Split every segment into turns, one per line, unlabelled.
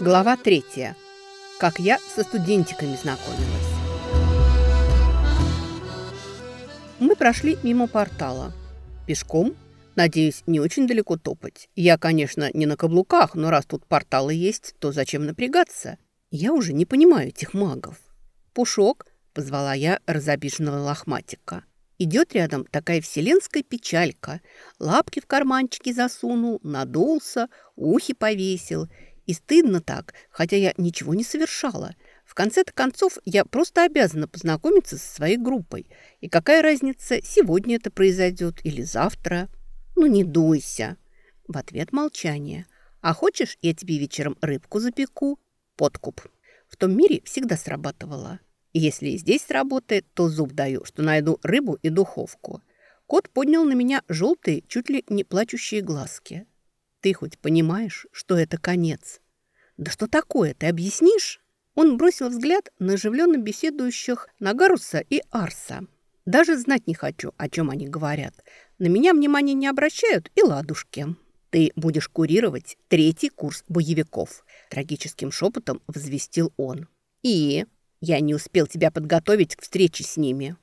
Глава третья. Как я со студентиками знакомилась. Мы прошли мимо портала. Пешком, надеюсь, не очень далеко топать. Я, конечно, не на каблуках, но раз тут порталы есть, то зачем напрягаться? Я уже не понимаю этих магов. «Пушок», — позвала я разобиженного лохматика. Идет рядом такая вселенская печалька. Лапки в карманчики засунул, надулся, ухи повесил — и стыдно так, хотя я ничего не совершала. В конце-то концов, я просто обязана познакомиться со своей группой. И какая разница, сегодня это произойдет или завтра? Ну, не дуйся. В ответ молчание. А хочешь, я тебе вечером рыбку запеку? Подкуп. В том мире всегда срабатывало. И если и здесь сработает, то зуб даю, что найду рыбу и духовку. Кот поднял на меня желтые, чуть ли не плачущие глазки. Ты хоть понимаешь, что это конец? Да что такое, ты объяснишь? Он бросил взгляд на оживленно беседующих Нагаруса и Арса. Даже знать не хочу, о чем они говорят. На меня внимания не обращают и ладушки. Ты будешь курировать третий курс боевиков. Трагическим шепотом возвестил он. И я не успел тебя подготовить к встрече с ними.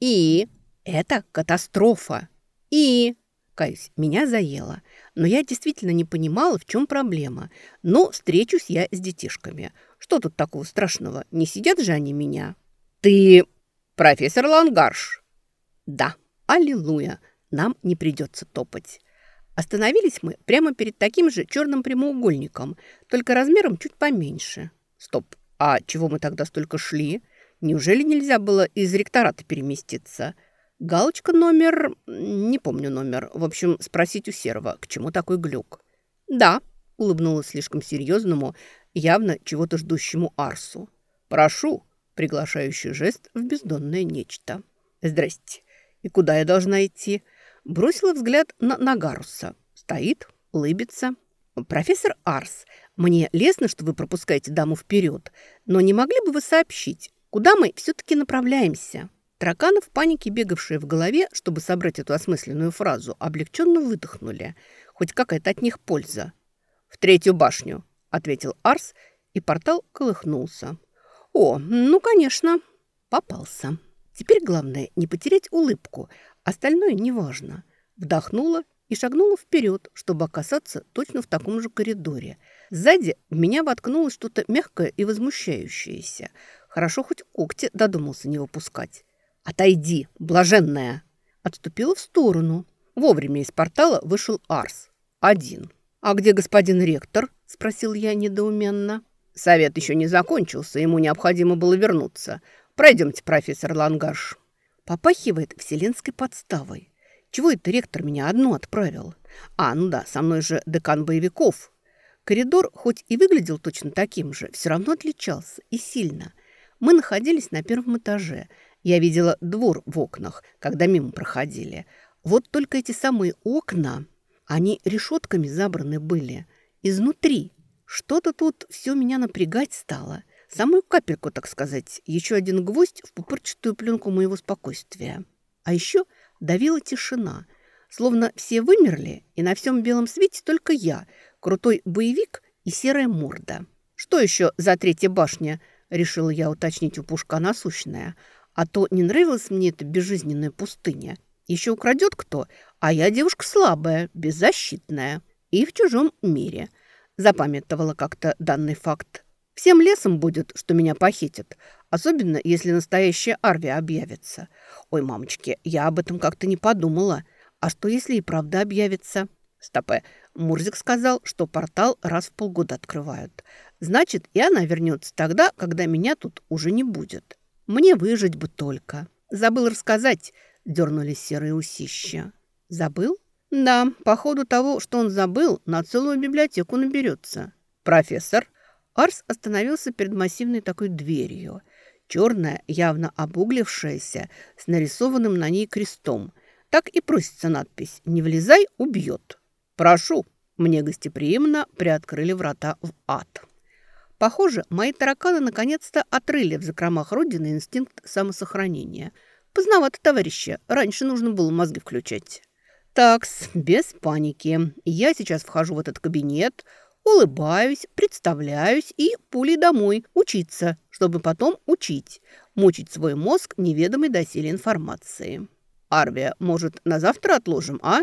И это катастрофа. И Каюсь, меня заело. Но я действительно не понимала, в чем проблема. Но встречусь я с детишками. Что тут такого страшного? Не сидят же они меня? Ты профессор Лангарш? Да, аллилуйя, нам не придется топать. Остановились мы прямо перед таким же черным прямоугольником, только размером чуть поменьше. Стоп, а чего мы тогда столько шли? Неужели нельзя было из ректората переместиться? Галочка номер... Не помню номер. В общем, спросить у Серого, к чему такой глюк. «Да», — улыбнулась слишком серьезному, явно чего-то ждущему Арсу. «Прошу», — приглашающий жест в бездонное нечто. «Здрасте. И куда я должна идти?» Бросила взгляд на Нагаруса. Стоит, улыбится. «Профессор Арс, мне лестно, что вы пропускаете даму вперед, но не могли бы вы сообщить, куда мы все-таки направляемся?» Тараканы в панике, бегавшие в голове, чтобы собрать эту осмысленную фразу, облегченно выдохнули. Хоть какая-то от них польза. «В третью башню», — ответил Арс, и портал колыхнулся. «О, ну, конечно, попался. Теперь главное не потерять улыбку, остальное неважно». Вдохнула и шагнула вперед, чтобы оказаться точно в таком же коридоре. Сзади в меня воткнулось что-то мягкое и возмущающееся. Хорошо хоть когти додумался не выпускать. «Отойди, блаженная!» Отступила в сторону. Вовремя из портала вышел Арс. Один. «А где господин ректор?» – спросил я недоуменно. Совет еще не закончился, ему необходимо было вернуться. Пройдемте, профессор Лангаш. Попахивает вселенской подставой. Чего это ректор меня одну отправил? А, ну да, со мной же декан боевиков. Коридор, хоть и выглядел точно таким же, все равно отличался и сильно. Мы находились на первом этаже – я видела двор в окнах, когда мимо проходили. Вот только эти самые окна, они решетками забраны были. Изнутри. Что-то тут все меня напрягать стало. Самую капельку, так сказать. Еще один гвоздь в пупырчатую пленку моего спокойствия. А еще давила тишина. Словно все вымерли, и на всем белом свете только я, крутой боевик и серая морда. «Что еще за третья башня?» – решила я уточнить у Пушка насущная – а то не нравилась мне эта безжизненная пустыня. Еще украдет кто, а я девушка слабая, беззащитная и в чужом мире. Запамятовала как-то данный факт. Всем лесом будет, что меня похитят, особенно если настоящая Арвия объявится. Ой, мамочки, я об этом как-то не подумала. А что, если и правда объявится? Стопе, Мурзик сказал, что портал раз в полгода открывают. Значит, и она вернется тогда, когда меня тут уже не будет. Мне выжить бы только. Забыл рассказать, дернули серые усища. Забыл? Да, по ходу того, что он забыл, на целую библиотеку наберется. Профессор. Арс остановился перед массивной такой дверью. Черная, явно обуглившаяся, с нарисованным на ней крестом. Так и просится надпись «Не влезай, убьет». «Прошу». Мне гостеприимно приоткрыли врата в ад. Похоже, мои тараканы наконец-то отрыли в закромах Родины инстинкт самосохранения. Поздновато, товарищи. Раньше нужно было мозги включать. Такс, без паники. Я сейчас вхожу в этот кабинет. улыбаюсь, представляюсь и пулей домой учиться, чтобы потом учить, мучить свой мозг неведомой доселе информации. Арвия, может, на завтра отложим, а?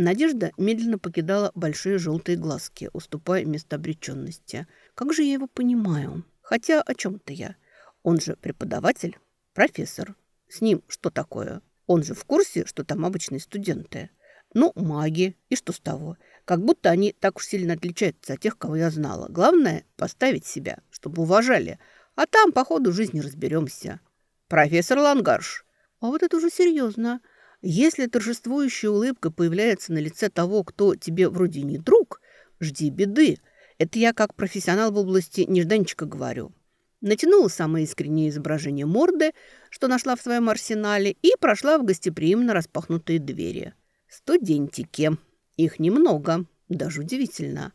Надежда медленно покидала большие желтые глазки, уступая место обреченности. Как же я его понимаю? Хотя о чем-то я. Он же преподаватель, профессор. С ним что такое? Он же в курсе, что там обычные студенты. Ну, маги. И что с того? Как будто они так уж сильно отличаются от тех, кого я знала. Главное – поставить себя, чтобы уважали. А там по ходу жизни разберемся. Профессор Лангарш. А вот это уже серьезно. Если торжествующая улыбка появляется на лице того, кто тебе вроде не друг, жди беды. Это я как профессионал в области нежданчика говорю. Натянула самое искреннее изображение морды, что нашла в своем арсенале, и прошла в гостеприимно распахнутые двери. Студентики. Их немного, даже удивительно.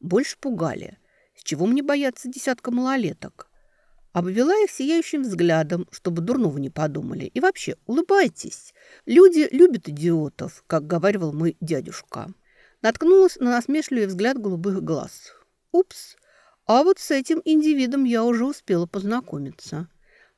Больше пугали. С чего мне бояться десятка малолеток? Обвела их сияющим взглядом, чтобы дурного не подумали. И вообще, улыбайтесь. Люди любят идиотов, как говаривал мой дядюшка. Наткнулась на насмешливый взгляд голубых глаз. Упс, а вот с этим индивидом я уже успела познакомиться.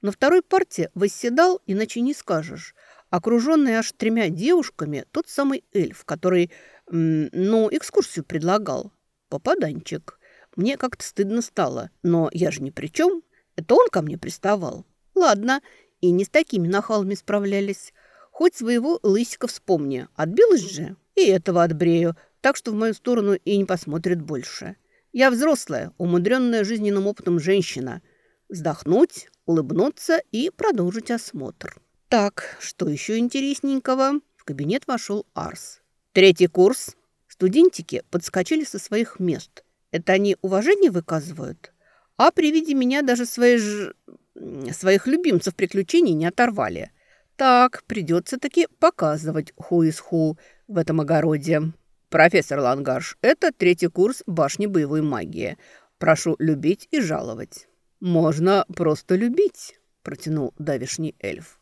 На второй парте восседал, иначе не скажешь, окруженный аж тремя девушками, тот самый эльф, который, ну, экскурсию предлагал. Попаданчик. Мне как-то стыдно стало, но я же ни при чем. Это он ко мне приставал. Ладно, и не с такими нахалами справлялись. Хоть своего лысика вспомни. Отбилась же, и этого отбрею, так что в мою сторону и не посмотрит больше. Я взрослая, умудренная жизненным опытом женщина. Вздохнуть, улыбнуться и продолжить осмотр. Так, что еще интересненького? В кабинет вошел Арс. Третий курс. Студентики подскочили со своих мест. Это они уважение выказывают? А при виде меня даже свои ж... своих любимцев приключений не оторвали. Так, придется таки показывать ху из ху в этом огороде. «Профессор Лангарш, это третий курс башни боевой магии. Прошу любить и жаловать». «Можно просто любить», – протянул давишний эльф.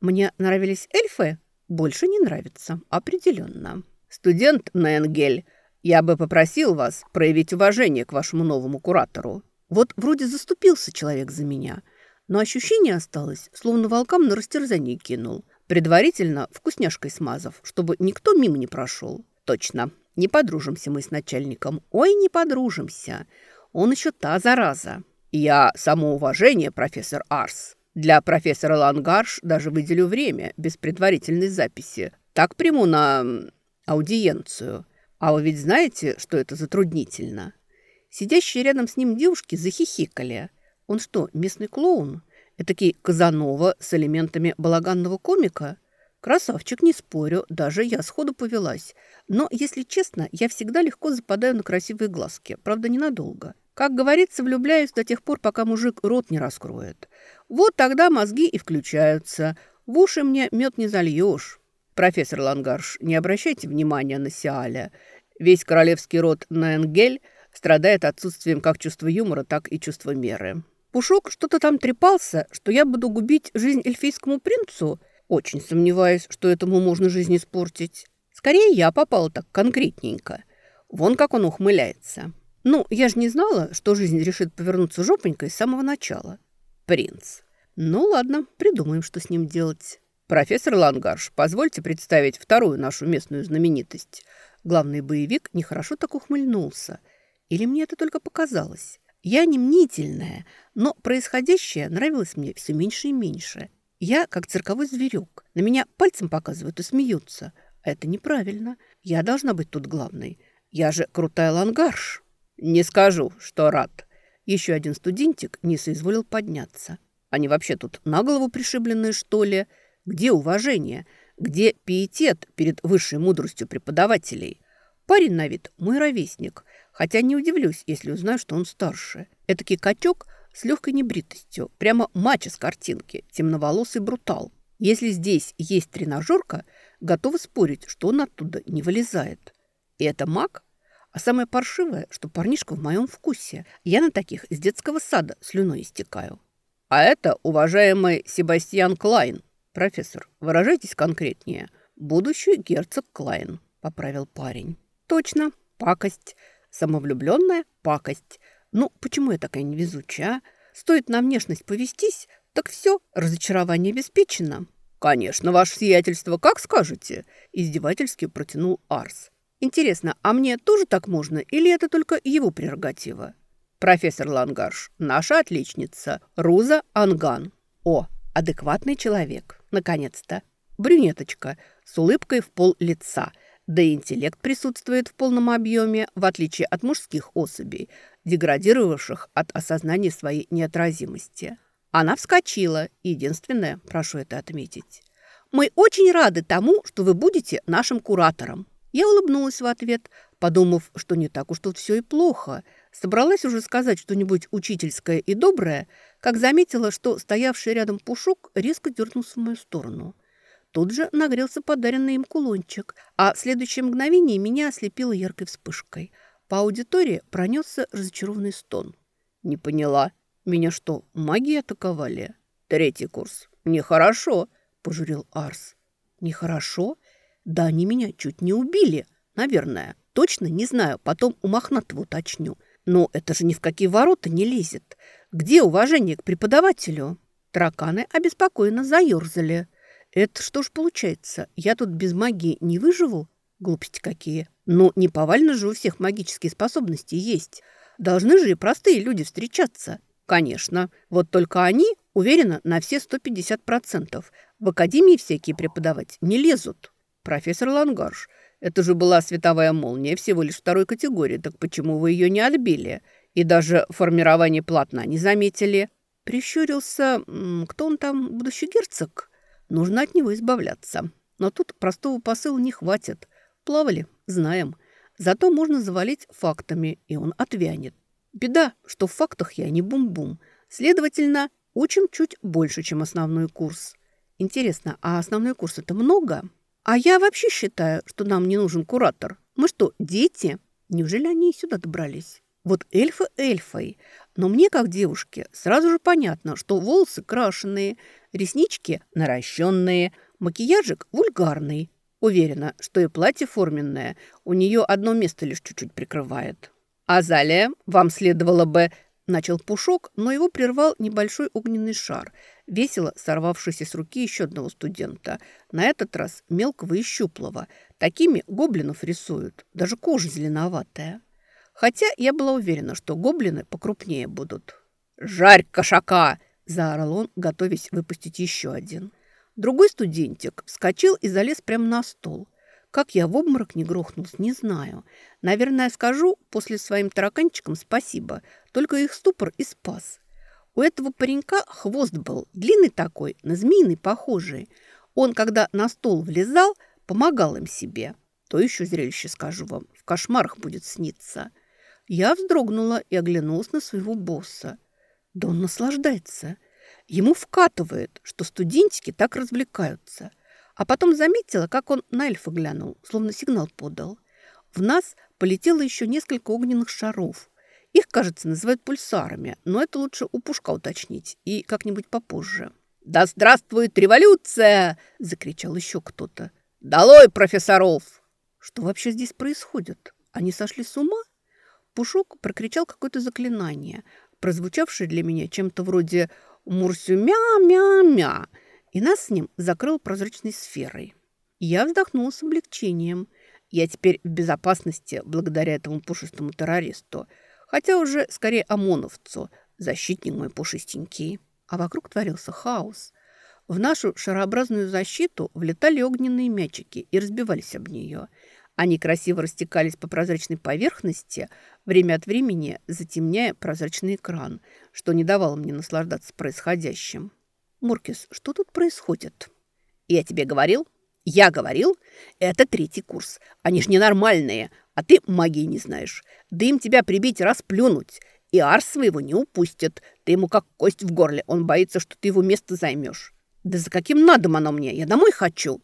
«Мне нравились эльфы? Больше не нравится, определенно». «Студент Ненгель, я бы попросил вас проявить уважение к вашему новому куратору». Вот вроде заступился человек за меня, но ощущение осталось, словно волкам на растерзание кинул, предварительно вкусняшкой смазав, чтобы никто мимо не прошел. Точно, не подружимся мы с начальником. Ой, не подружимся. Он еще та зараза. Я самоуважение, профессор Арс. Для профессора Лангарш даже выделю время, без предварительной записи. Так приму на аудиенцию. А вы ведь знаете, что это затруднительно? Сидящие рядом с ним девушки захихикали. Он что, местный клоун? Этакий Казанова с элементами балаганного комика? Красавчик, не спорю, даже я сходу повелась. Но, если честно, я всегда легко западаю на красивые глазки, правда, ненадолго. Как говорится, влюбляюсь до тех пор, пока мужик рот не раскроет. Вот тогда мозги и включаются. В уши мне мед не зальешь. Профессор Лангарш, не обращайте внимания на Сиаля. Весь королевский род Наэнгель страдает отсутствием как чувства юмора, так и чувства меры. Пушок что-то там трепался, что я буду губить жизнь эльфийскому принцу – очень сомневаюсь, что этому можно жизнь испортить. Скорее, я попала так конкретненько. Вон как он ухмыляется. Ну, я же не знала, что жизнь решит повернуться жопонькой с самого начала. Принц. Ну, ладно, придумаем, что с ним делать. Профессор Лангарш, позвольте представить вторую нашу местную знаменитость. Главный боевик нехорошо так ухмыльнулся. Или мне это только показалось? Я не мнительная, но происходящее нравилось мне все меньше и меньше. Я как цирковой зверек. На меня пальцем показывают и смеются. Это неправильно. Я должна быть тут главной. Я же крутая лангарш. Не скажу, что рад. Еще один студентик не соизволил подняться. Они вообще тут на голову пришибленные, что ли? Где уважение? Где пиетет перед высшей мудростью преподавателей? Парень на вид мой ровесник, хотя не удивлюсь, если узнаю, что он старше. Этакий качок с легкой небритостью, прямо мачо с картинки, темноволосый брутал. Если здесь есть тренажерка, готова спорить, что он оттуда не вылезает. И это маг? А самое паршивое, что парнишка в моем вкусе. Я на таких с детского сада слюной истекаю. А это уважаемый Себастьян Клайн. Профессор, выражайтесь конкретнее. Будущий герцог Клайн, поправил парень. Точно, пакость. Самовлюбленная пакость. Ну, почему я такая невезучая, а? Стоит на внешность повестись, так все, разочарование обеспечено. «Конечно, ваше сиятельство, как скажете?» – издевательски протянул Арс. «Интересно, а мне тоже так можно или это только его прерогатива?» «Профессор Лангарш, наша отличница, Руза Анган. О, адекватный человек, наконец-то. Брюнеточка, с улыбкой в пол лица, да и интеллект присутствует в полном объеме, в отличие от мужских особей, деградировавших от осознания своей неотразимости. Она вскочила, единственное, прошу это отметить. «Мы очень рады тому, что вы будете нашим куратором». Я улыбнулась в ответ, подумав, что не так уж тут все и плохо. Собралась уже сказать что-нибудь учительское и доброе, как заметила, что стоявший рядом пушок резко дернулся в мою сторону. Тут же нагрелся подаренный им кулончик, а в следующее мгновение меня ослепило яркой вспышкой – по аудитории пронесся разочарованный стон. «Не поняла. Меня что, магии атаковали?» «Третий курс. Нехорошо», – пожурил Арс. «Нехорошо? Да они меня чуть не убили. Наверное. Точно не знаю. Потом у Мохнатого уточню. Но это же ни в какие ворота не лезет. Где уважение к преподавателю?» Тараканы обеспокоенно заерзали. «Это что ж получается? Я тут без магии не выживу? Глупости какие!» Ну, не повально же у всех магические способности есть. Должны же и простые люди встречаться. Конечно. Вот только они, уверена, на все 150%. В академии всякие преподавать не лезут. Профессор Лангарш, это же была световая молния всего лишь второй категории. Так почему вы ее не отбили? И даже формирование полотна не заметили? Прищурился, кто он там, будущий герцог? Нужно от него избавляться. Но тут простого посыла не хватит. Плавали, знаем. Зато можно завалить фактами, и он отвянет. Беда, что в фактах я не бум-бум. Следовательно, учим чуть больше, чем основной курс. Интересно, а основной курс это много? А я вообще считаю, что нам не нужен куратор. Мы что, дети? Неужели они и сюда добрались? Вот эльфы эльфой. Но мне, как девушке, сразу же понятно, что волосы крашеные, реснички наращенные, макияжик вульгарный, Уверена, что и платье форменное у нее одно место лишь чуть-чуть прикрывает. «Азалия, вам следовало бы...» Начал Пушок, но его прервал небольшой огненный шар, весело сорвавшийся с руки еще одного студента. На этот раз мелкого и щуплого. Такими гоблинов рисуют, даже кожа зеленоватая. Хотя я была уверена, что гоблины покрупнее будут. «Жарь кошака!» – заорал он, готовясь выпустить еще один. Другой студентик вскочил и залез прямо на стол. Как я в обморок не грохнулся, не знаю. Наверное, скажу после своим тараканчикам спасибо. Только их ступор и спас. У этого паренька хвост был, длинный такой, на змеиный похожий. Он, когда на стол влезал, помогал им себе. То еще зрелище, скажу вам, в кошмарах будет сниться. Я вздрогнула и оглянулась на своего босса. Да он наслаждается. Ему вкатывает, что студентики так развлекаются. А потом заметила, как он на эльфа глянул, словно сигнал подал. В нас полетело еще несколько огненных шаров. Их, кажется, называют пульсарами, но это лучше у Пушка уточнить и как-нибудь попозже. «Да здравствует революция!» – закричал еще кто-то. «Долой профессоров!» Что вообще здесь происходит? Они сошли с ума? Пушок прокричал какое-то заклинание, прозвучавшее для меня чем-то вроде Мурсю мя-мя-мя, и нас с ним закрыл прозрачной сферой. Я вздохнула с облегчением. Я теперь в безопасности благодаря этому пушистому террористу, хотя уже скорее ОМОНовцу, защитник мой пушистенький. А вокруг творился хаос. В нашу шарообразную защиту влетали огненные мячики и разбивались об нее – они красиво растекались по прозрачной поверхности, время от времени затемняя прозрачный экран, что не давало мне наслаждаться происходящим. «Муркис, что тут происходит?» «Я тебе говорил?» «Я говорил? Это третий курс. Они ж ненормальные, а ты магии не знаешь. Да им тебя прибить расплюнуть. И арс своего не упустит. Ты ему как кость в горле. Он боится, что ты его место займешь. Да за каким надом оно мне? Я домой хочу.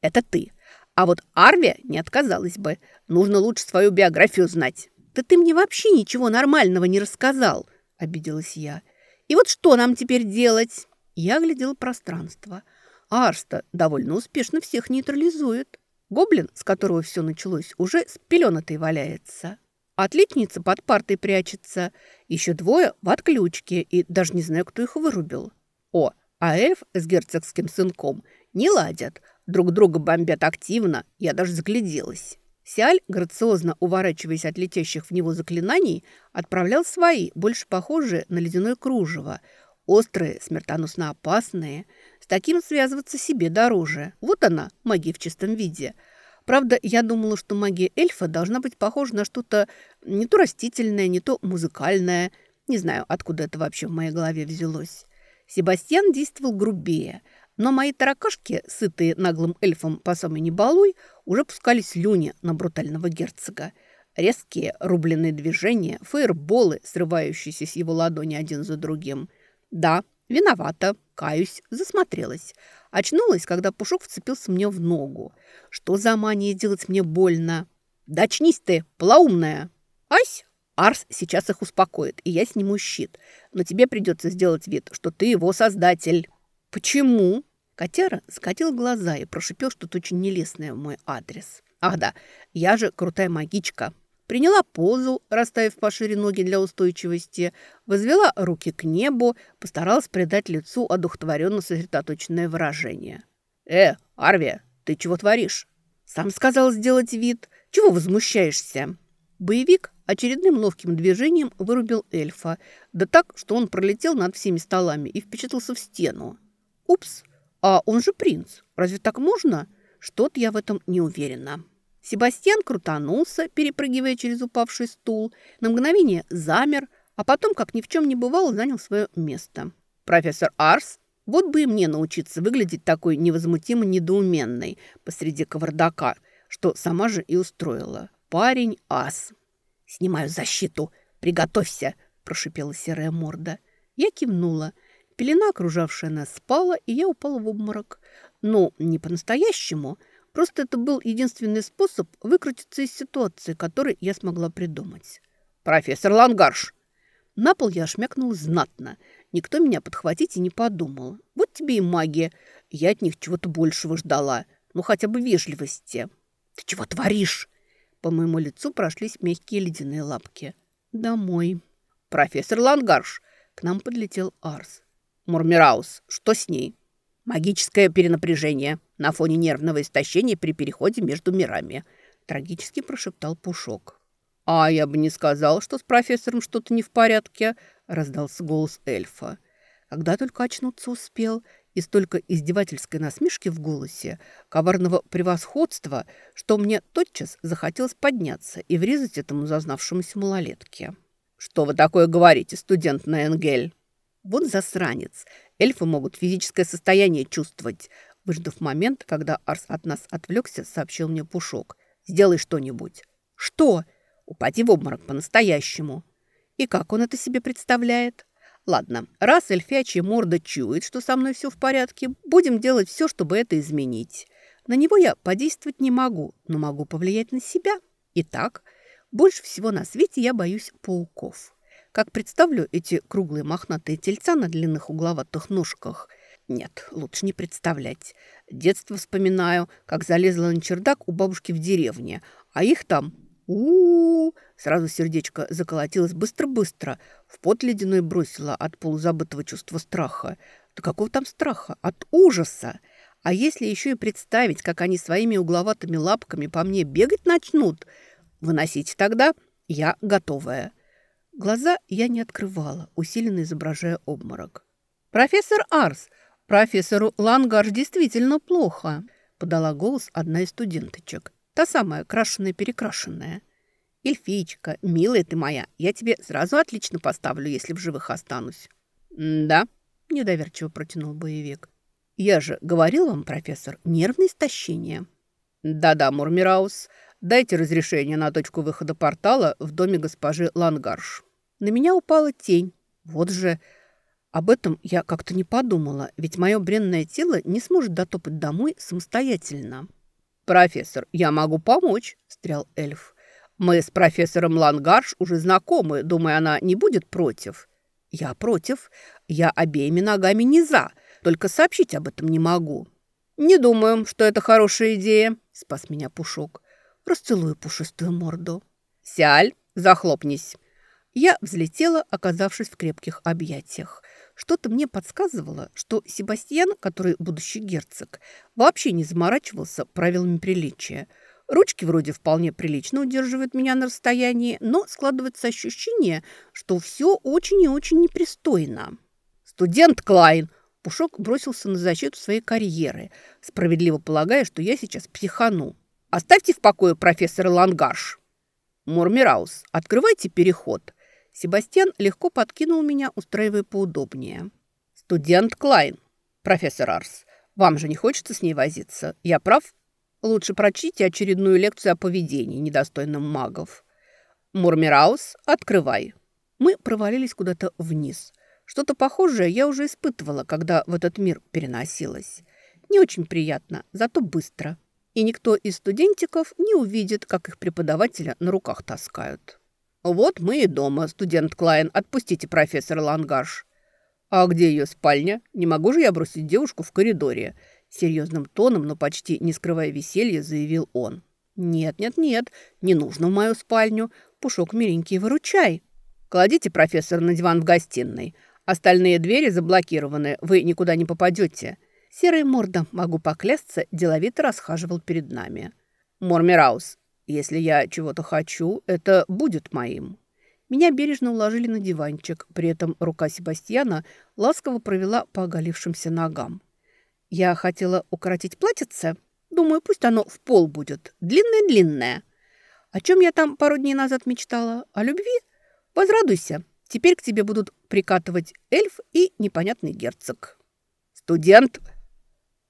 Это ты. А вот Арвия не отказалась бы. Нужно лучше свою биографию знать. Да ты мне вообще ничего нормального не рассказал, обиделась я. И вот что нам теперь делать? Я глядела пространство. Арста довольно успешно всех нейтрализует. Гоблин, с которого все началось, уже с пеленатой валяется. отличница под партой прячется. Еще двое в отключке, и даже не знаю, кто их вырубил. О, а эльф с герцогским сынком не ладят. Друг друга бомбят активно, я даже загляделась. Сиаль, грациозно уворачиваясь от летящих в него заклинаний, отправлял свои, больше похожие на ледяное кружево. Острые, смертоносно опасные. С таким связываться себе дороже. Вот она, магия в чистом виде. Правда, я думала, что магия эльфа должна быть похожа на что-то не то растительное, не то музыкальное. Не знаю, откуда это вообще в моей голове взялось. Себастьян действовал грубее – но мои таракашки, сытые наглым эльфом по самой небалуй, уже пускали слюни на брутального герцога. Резкие рубленые движения, фейерболы, срывающиеся с его ладони один за другим. Да, виновата, каюсь, засмотрелась. Очнулась, когда Пушок вцепился мне в ногу. Что за мания делать мне больно? Да очнись ты, полоумная! Ась! Арс сейчас их успокоит, и я сниму щит. Но тебе придется сделать вид, что ты его создатель. Почему? Котяра скатил глаза и прошипел что-то очень нелестное в мой адрес. «Ах да, я же крутая магичка». Приняла позу, расставив пошире ноги для устойчивости, возвела руки к небу, постаралась придать лицу одухотворенно сосредоточенное выражение. «Э, Арвия, ты чего творишь?» «Сам сказал сделать вид. Чего возмущаешься?» Боевик очередным ловким движением вырубил эльфа, да так, что он пролетел над всеми столами и впечатался в стену. «Упс!» А он же принц. Разве так можно? Что-то я в этом не уверена. Себастьян крутанулся, перепрыгивая через упавший стул, на мгновение замер, а потом, как ни в чем не бывало, занял свое место. Профессор Арс, вот бы и мне научиться выглядеть такой невозмутимо недоуменной посреди кавардака, что сама же и устроила. Парень ас. «Снимаю защиту. Приготовься!» – прошипела серая морда. Я кивнула – Пелена, окружавшая нас, спала, и я упала в обморок. Но не по-настоящему. Просто это был единственный способ выкрутиться из ситуации, который я смогла придумать. «Профессор Лангарш!» На пол я шмякнул знатно. Никто меня подхватить и не подумал. Вот тебе и магия. Я от них чего-то большего ждала. Ну, хотя бы вежливости. «Ты чего творишь?» По моему лицу прошлись мягкие ледяные лапки. «Домой». «Профессор Лангарш!» К нам подлетел Арс. Мурмираус, что с ней? Магическое перенапряжение на фоне нервного истощения при переходе между мирами. Трагически прошептал Пушок. «А я бы не сказал, что с профессором что-то не в порядке», раздался голос эльфа. Когда только очнуться успел, и столько издевательской насмешки в голосе, коварного превосходства, что мне тотчас захотелось подняться и врезать этому зазнавшемуся малолетке. «Что вы такое говорите, студент Наэнгель?» Вот засранец. Эльфы могут физическое состояние чувствовать. Выждав момент, когда Арс от нас отвлекся, сообщил мне Пушок. «Сделай что-нибудь». «Что?» «Упади в обморок по-настоящему». «И как он это себе представляет?» «Ладно, раз эльфячья морда чует, что со мной все в порядке, будем делать все, чтобы это изменить. На него я подействовать не могу, но могу повлиять на себя. Итак, больше всего на свете я боюсь пауков». Как представлю эти круглые мохнатые тельца на длинных угловатых ножках. Нет, лучше не представлять. Детство вспоминаю, как залезла на чердак у бабушки в деревне, а их там у, -у, -у Сразу сердечко заколотилось быстро-быстро. В пот ледяной бросила от полузабытого чувства страха. Да какого там страха? От ужаса! А если еще и представить, как они своими угловатыми лапками по мне бегать начнут, выносите тогда, я готовая. Глаза я не открывала, усиленно изображая обморок. «Профессор Арс, профессору Лангарш действительно плохо», подала голос одна из студенточек. Та самая, крашеная-перекрашенная. «Эльфичка, милая ты моя, я тебе сразу отлично поставлю, если в живых останусь». «Да», – недоверчиво протянул боевик. «Я же говорил вам, профессор, нервное истощение». «Да-да, Мурмираус, дайте разрешение на точку выхода портала в доме госпожи Лангарш». На меня упала тень. Вот же... Об этом я как-то не подумала, ведь мое бренное тело не сможет дотопать домой самостоятельно. «Профессор, я могу помочь», – стрял эльф. «Мы с профессором Лангарш уже знакомы, думаю, она не будет против». «Я против. Я обеими ногами не за, только сообщить об этом не могу». «Не думаю, что это хорошая идея», – спас меня Пушок. «Расцелую пушистую морду». «Сяль, захлопнись!» Я взлетела, оказавшись в крепких объятиях. Что-то мне подсказывало, что Себастьян, который будущий герцог, вообще не заморачивался правилами приличия. Ручки вроде вполне прилично удерживают меня на расстоянии, но складывается ощущение, что все очень и очень непристойно. «Студент Клайн!» Пушок бросился на защиту своей карьеры, справедливо полагая, что я сейчас психану. «Оставьте в покое профессора Лангарш!» «Мурмираус, открывайте переход!» Себастьян легко подкинул меня, устраивая поудобнее. «Студент Клайн, профессор Арс, вам же не хочется с ней возиться? Я прав? Лучше прочтите очередную лекцию о поведении недостойном магов. Мурмираус, открывай». Мы провалились куда-то вниз. Что-то похожее я уже испытывала, когда в этот мир переносилась. Не очень приятно, зато быстро. И никто из студентиков не увидит, как их преподавателя на руках таскают. «Вот мы и дома, студент Клайн. Отпустите профессора Лангаш». «А где ее спальня? Не могу же я бросить девушку в коридоре?» Серьезным тоном, но почти не скрывая веселья, заявил он. «Нет, нет, нет, не нужно в мою спальню. Пушок миленький, выручай. Кладите профессора на диван в гостиной. Остальные двери заблокированы, вы никуда не попадете». Серая морда, могу поклясться, деловито расхаживал перед нами. «Мормираус, если я чего-то хочу, это будет моим. Меня бережно уложили на диванчик, при этом рука Себастьяна ласково провела по оголившимся ногам. Я хотела укоротить платьице. Думаю, пусть оно в пол будет. Длинное-длинное. О чем я там пару дней назад мечтала? О любви? Возрадуйся. Теперь к тебе будут прикатывать эльф и непонятный герцог. Студент...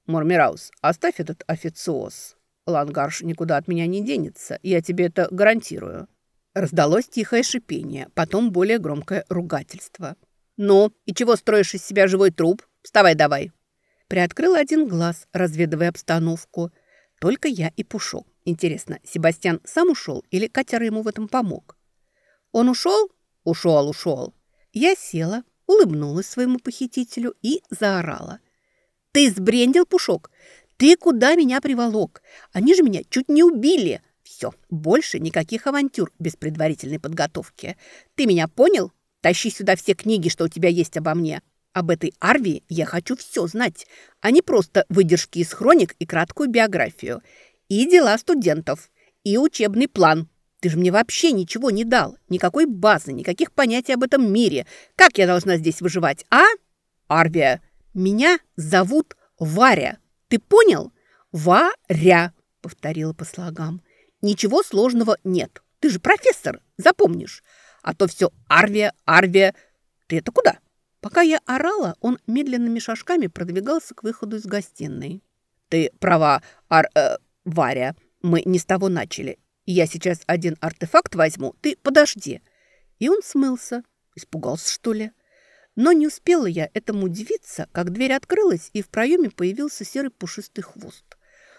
Мормираус, оставь этот официоз. Лангарш никуда от меня не денется, я тебе это гарантирую». Раздалось тихое шипение, потом более громкое ругательство. «Ну, и чего строишь из себя живой труп? Вставай давай!» Приоткрыл один глаз, разведывая обстановку. Только я и Пушок. Интересно, Себастьян сам ушел или Катера ему в этом помог? «Он ушел?» «Ушел, ушел!» Я села, улыбнулась своему похитителю и заорала. «Ты сбрендил, Пушок? Ты куда меня приволок? Они же меня чуть не убили. Все, больше никаких авантюр без предварительной подготовки. Ты меня понял? Тащи сюда все книги, что у тебя есть обо мне. Об этой Арвии я хочу все знать, а не просто выдержки из хроник и краткую биографию. И дела студентов, и учебный план. Ты же мне вообще ничего не дал. Никакой базы, никаких понятий об этом мире. Как я должна здесь выживать, а? Арвия, меня зовут Варя. Ты понял? Варя, повторила по слогам. Ничего сложного нет. Ты же профессор, запомнишь. А то все Арвия, Арвия. Ты это куда? Пока я орала, он медленными шажками продвигался к выходу из гостиной. Ты права, Ар... Э, Варя. Мы не с того начали. Я сейчас один артефакт возьму. Ты подожди. И он смылся. Испугался, что ли? Но не успела я этому удивиться, как дверь открылась, и в проеме появился серый пушистый хвост.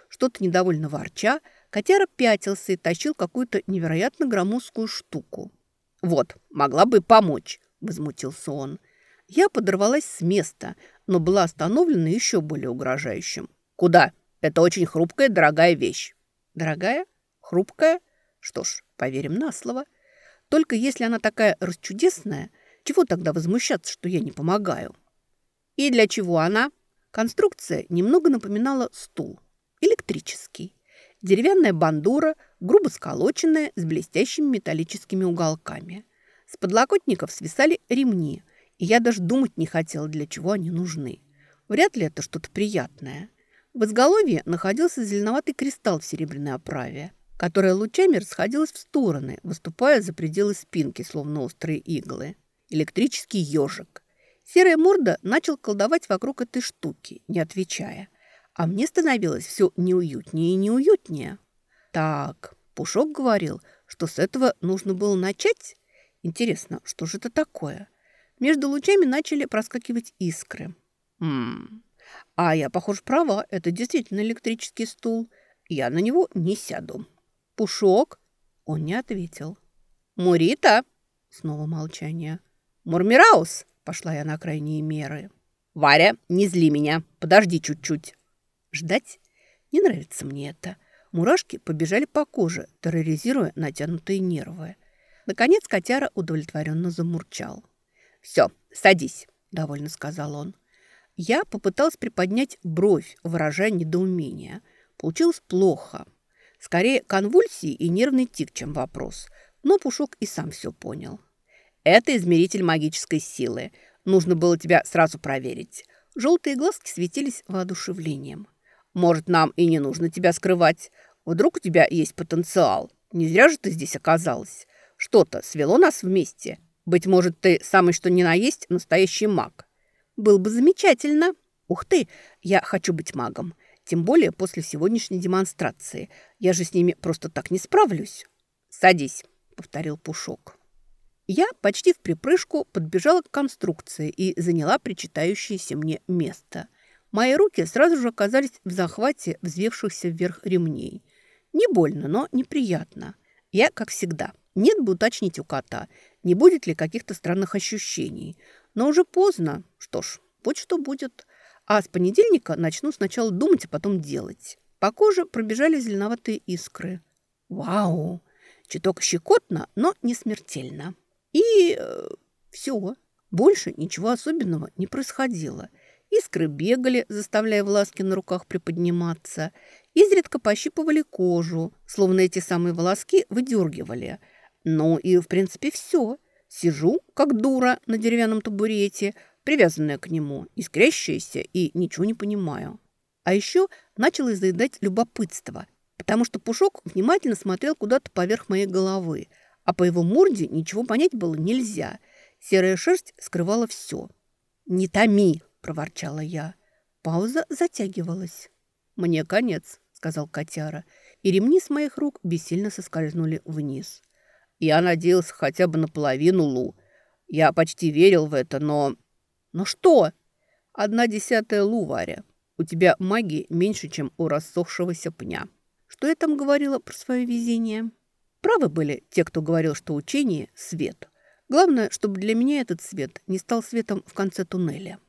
Что-то недовольно ворча, котяра пятился и тащил какую-то невероятно громоздкую штуку. «Вот, могла бы помочь», – возмутился он. Я подорвалась с места, но была остановлена еще более угрожающим. «Куда? Это очень хрупкая, дорогая вещь». «Дорогая? Хрупкая? Что ж, поверим на слово. Только если она такая расчудесная, чего тогда возмущаться, что я не помогаю? И для чего она? Конструкция немного напоминала стул. Электрический. Деревянная бандура, грубо сколоченная, с блестящими металлическими уголками. С подлокотников свисали ремни, и я даже думать не хотела, для чего они нужны. Вряд ли это что-то приятное. В изголовье находился зеленоватый кристалл в серебряной оправе, которая лучами расходилась в стороны, выступая за пределы спинки, словно острые иглы электрический ежик. Серая морда начал колдовать вокруг этой штуки, не отвечая. А мне становилось все неуютнее и неуютнее. Так, Пушок говорил, что с этого нужно было начать. Интересно, что же это такое? Между лучами начали проскакивать искры. Ммм, а я, похоже, права, это действительно электрический стул. Я на него не сяду. Пушок? Он не ответил. Мурита? Снова молчание. «Мурмираус!» – пошла я на крайние меры. «Варя, не зли меня, подожди чуть-чуть». Ждать? Не нравится мне это. Мурашки побежали по коже, терроризируя натянутые нервы. Наконец котяра удовлетворенно замурчал. «Все, садись», – довольно сказал он. Я попыталась приподнять бровь, выражая недоумение. Получилось плохо. Скорее конвульсии и нервный тик, чем вопрос. Но Пушок и сам все понял. «Это измеритель магической силы. Нужно было тебя сразу проверить». Желтые глазки светились воодушевлением. «Может, нам и не нужно тебя скрывать. Вдруг у тебя есть потенциал. Не зря же ты здесь оказалась. Что-то свело нас вместе. Быть может, ты самый что ни на есть настоящий маг. Был бы замечательно. Ух ты, я хочу быть магом. Тем более после сегодняшней демонстрации. Я же с ними просто так не справлюсь. Садись, повторил Пушок. Я почти в припрыжку подбежала к конструкции и заняла причитающееся мне место. Мои руки сразу же оказались в захвате взвевшихся вверх ремней. Не больно, но неприятно. Я, как всегда, нет бы уточнить у кота, не будет ли каких-то странных ощущений – но уже поздно. Что ж, будь что будет. А с понедельника начну сначала думать, а потом делать. По коже пробежали зеленоватые искры. Вау! Чуток щекотно, но не смертельно. И э, все. Больше ничего особенного не происходило. Искры бегали, заставляя волоски на руках приподниматься. Изредка пощипывали кожу, словно эти самые волоски выдергивали. Ну и, в принципе, все. Сижу, как дура, на деревянном табурете, привязанная к нему, искрящаяся и ничего не понимаю. А еще начало заедать любопытство, потому что Пушок внимательно смотрел куда-то поверх моей головы, а по его морде ничего понять было нельзя. Серая шерсть скрывала все. «Не томи!» – проворчала я. Пауза затягивалась. «Мне конец», – сказал котяра, и ремни с моих рук бессильно соскользнули вниз. Я надеялся хотя бы наполовину Лу. Я почти верил в это, но... Но что? Одна десятая Лу, Варя. У тебя магии меньше, чем у рассохшегося пня. Что я там говорила про свое везение? Правы были те, кто говорил, что учение – свет. Главное, чтобы для меня этот свет не стал светом в конце туннеля.